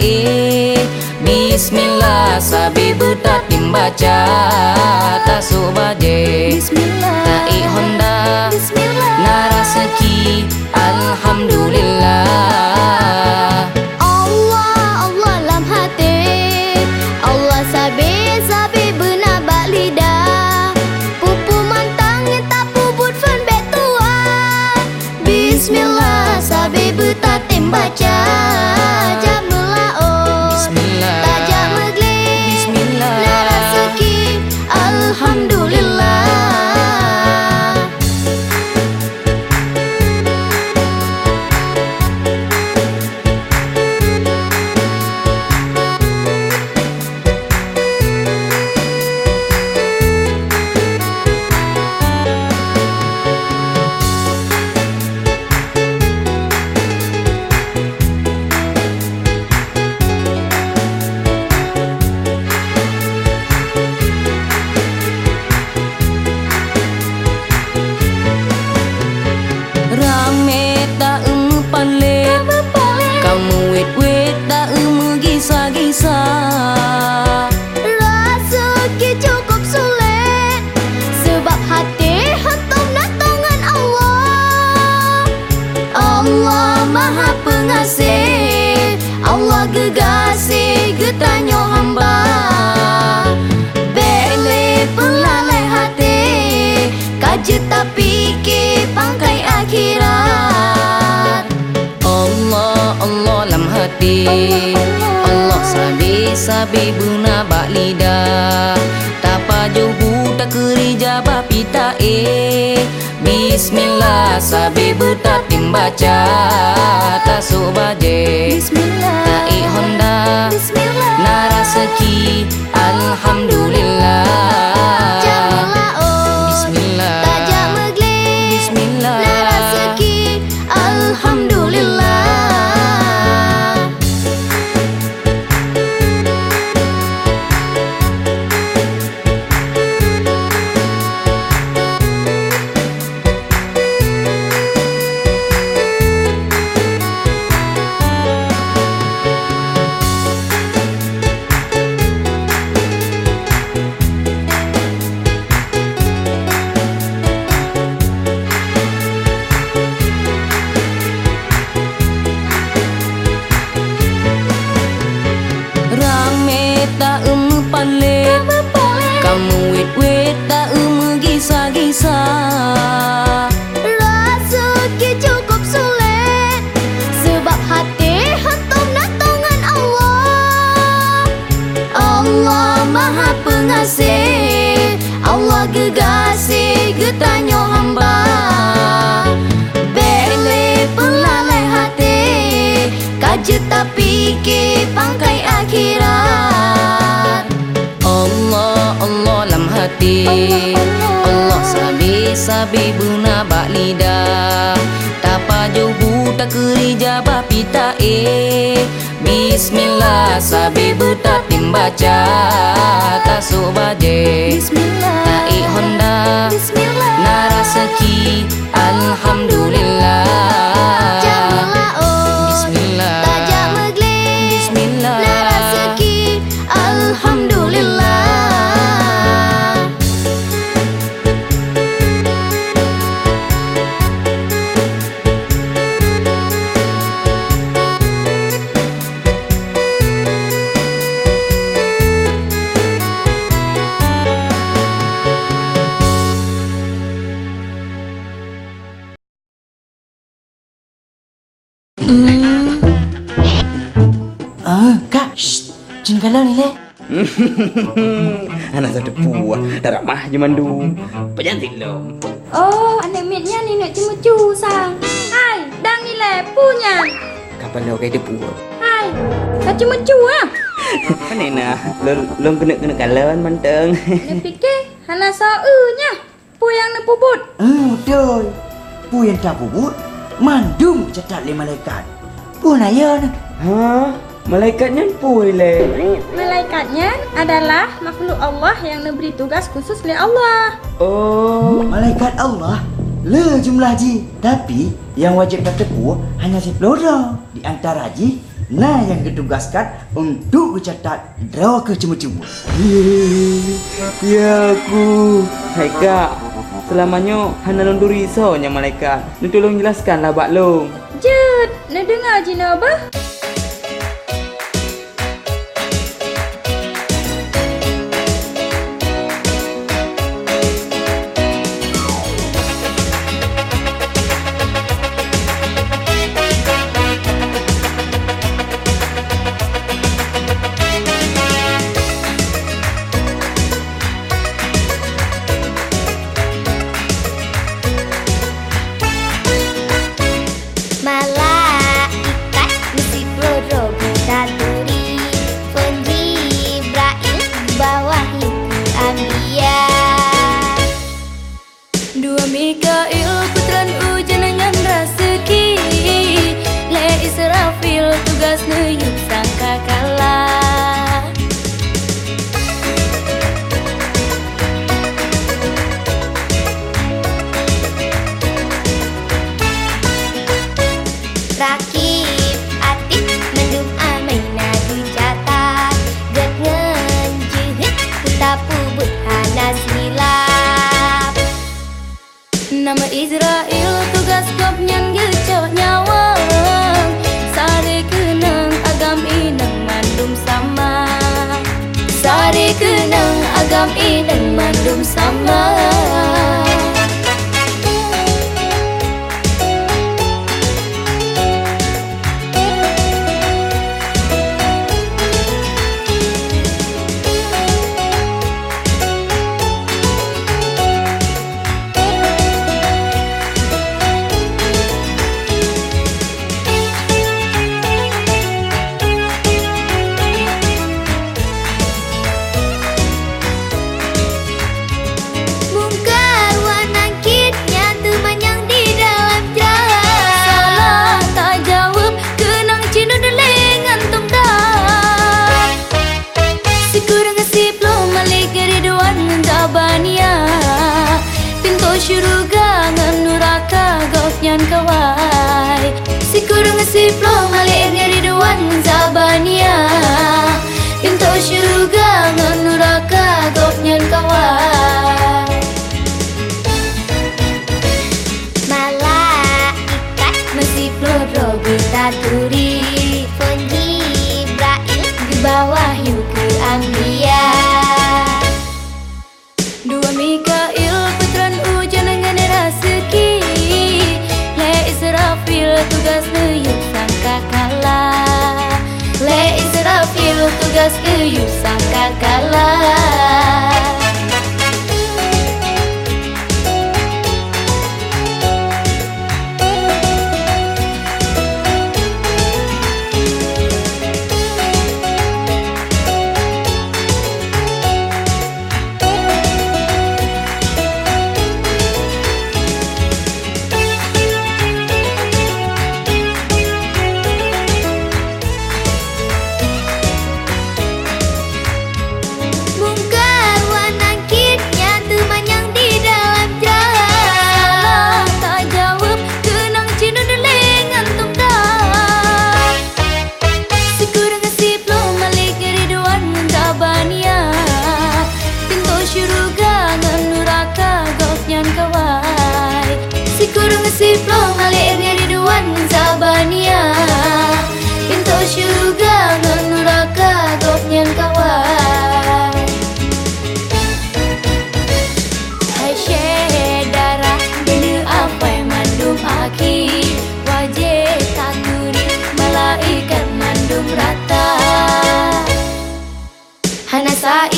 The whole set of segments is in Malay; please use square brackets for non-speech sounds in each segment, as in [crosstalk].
eh Bismillah sabi bertatim baca Tasuk baje Bismillah. Tak eh honda. Bismillah. Narasaki Alhamdulillah Gegasi getanyo hamba. Bele pelalai hati Kaje tak fikir pangkai akhirat. Allah Allah lam hati. Allah sabi sabi guna bak lidah. Tapa johu tak kerja bapi tak eh Bismillah sabi bertatim baca. Tasuk baje Bismillah Narasaki Alhamdulillah fikir pangkai akhirat. Allah Allah lam hati. Allah sabi sabi guna bak lidah. Tapa johu tak kerja bapi tak eh. Bismillah sabi bertatim baca. Tasuk baje Bismillah Tak eh honda. Bismillah. Narasaki Alhamdulillah. Oh. Bismillah Kak. Shh. Jangan kalau ni, Le. [laughs] Anak satu puah Dah ramah je mandu Pejantik lo Oh, anak mitnya ni nak cimu sang. Hai, dang ni le punya. Kapan lo kaya dia puah Hai, kau cimu ah. Mana nak Lo lo kena kena kalan manteng Nak fikir hana saunya. Pu yang nak puput. Hmm, betul. Pu yang tak bubut, mandum cetak le malaikat. Pu naya ni. Ha Malaikatnya puih le Malaikatnya adalah makhluk Allah yang diberi tugas khusus oleh Allah. Oh Malaikat Allah le jumlah ji. Tapi Yang wajib bertepuk hanya si pelora di antara Haji Nah yang ditugaskan untuk mencatat draw ke cuma-cuma. Ya aku. Hai kak. Selamanya hana long duri so nya malaikat. Nu tolong jelaskanlah bak long. Jut, nak dengar je nak apa? Sare kenang agam inang mandum sama tugas Eyu sangka kalah Le is love you tugas Eyu sangka kalah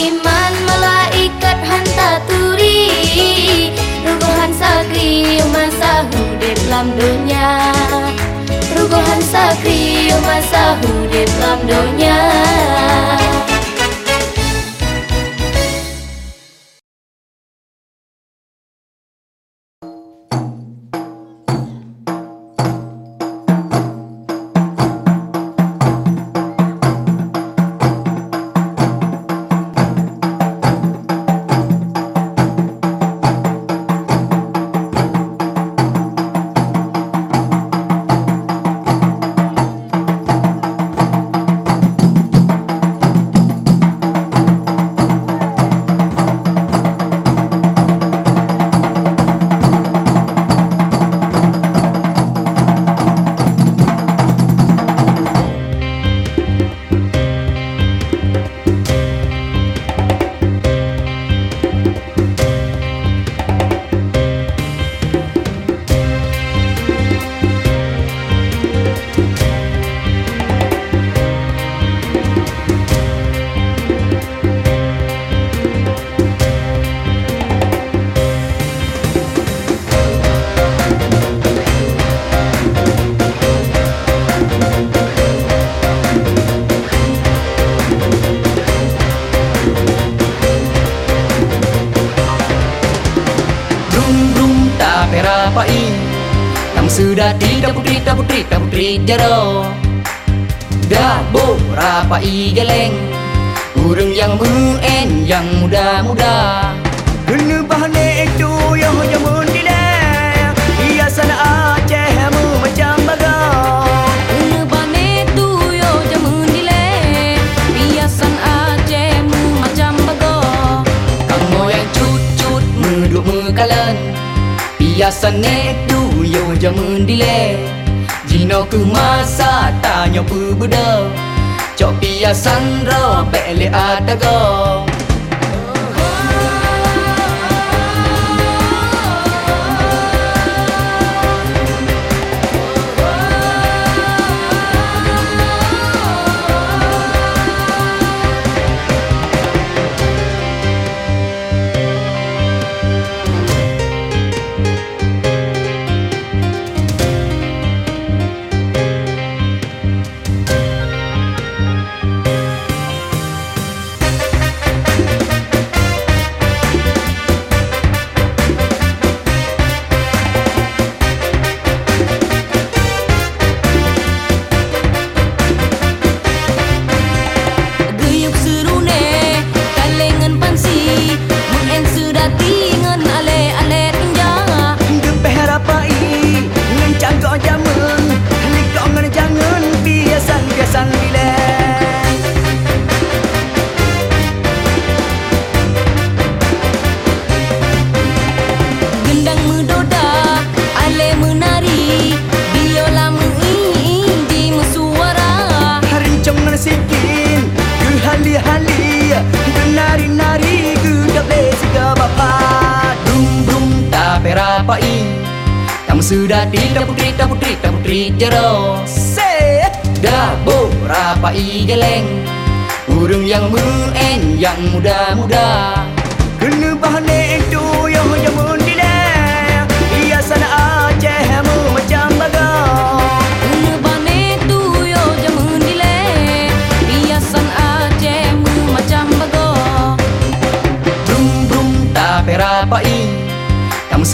iman malaikat hanta turi. Rugohan sakri masa hudip dalam dunia. Rugohan sakri masa hudip dalam dunia sampai Yang sudah tidak putri, tak putri, tak putri jero. Dah bo rapai geleng Burung yang muen yang muda-muda Biasan itu yo jamun dilek Jino ku masa tanya pu budak Cok biasan ro bele adago sudah tidak putri tak putri tak putri jero Set. Dah rapai geleng. Urung yang muen yang muda-muda. Kena bahane itu yang jamun dilek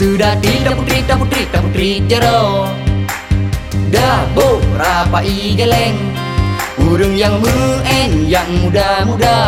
sudah tidak putri tak putri tak putri jero Dah rapai geleng Urung yang muen yang muda-muda